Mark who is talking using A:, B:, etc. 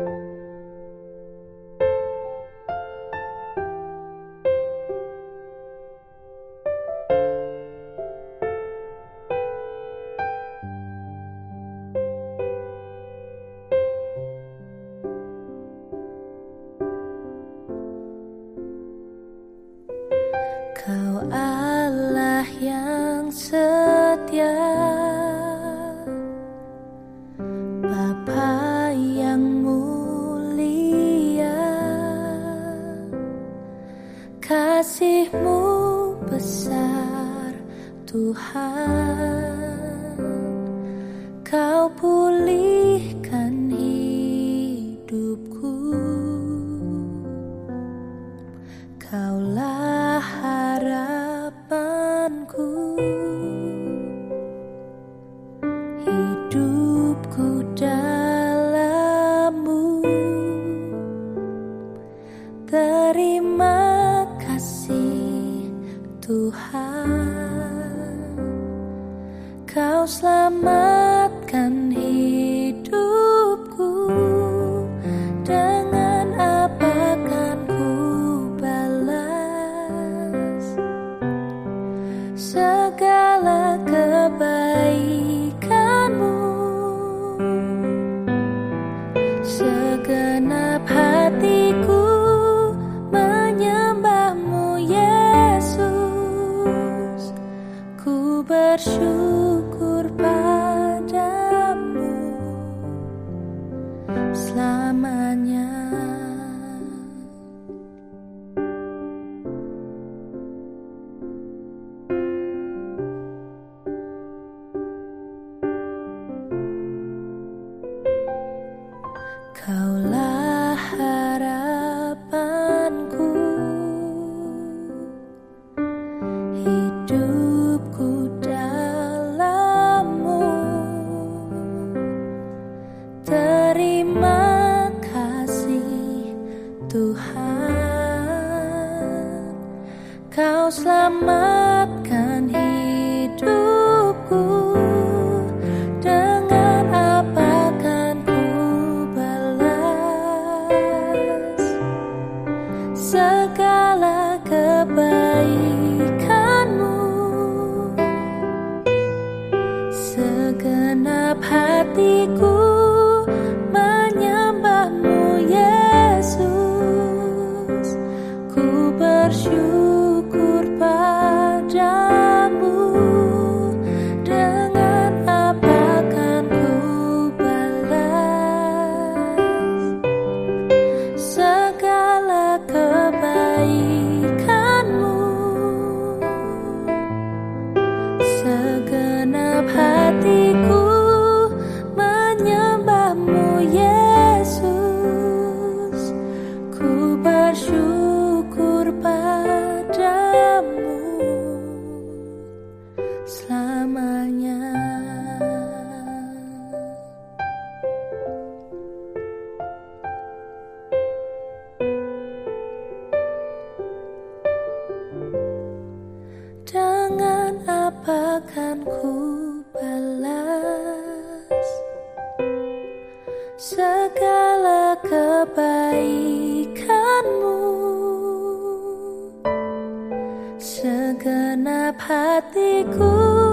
A: Kau Allah yang setia Kasihmu besar Tuhan. Kau pulihkan hidupku. Kaulah harapanku. Hidupku dalammu. Terima kasih Tuhan. Kau selamatkan hidupku. Dengan apa kan ku balas Kaulah harapanku. Hidupku dalammu. Terima kasih Tuhan. Kau selamatkan hatiku Dengan apa kan ku balas Segala kebaikanmu. Segenap hatiku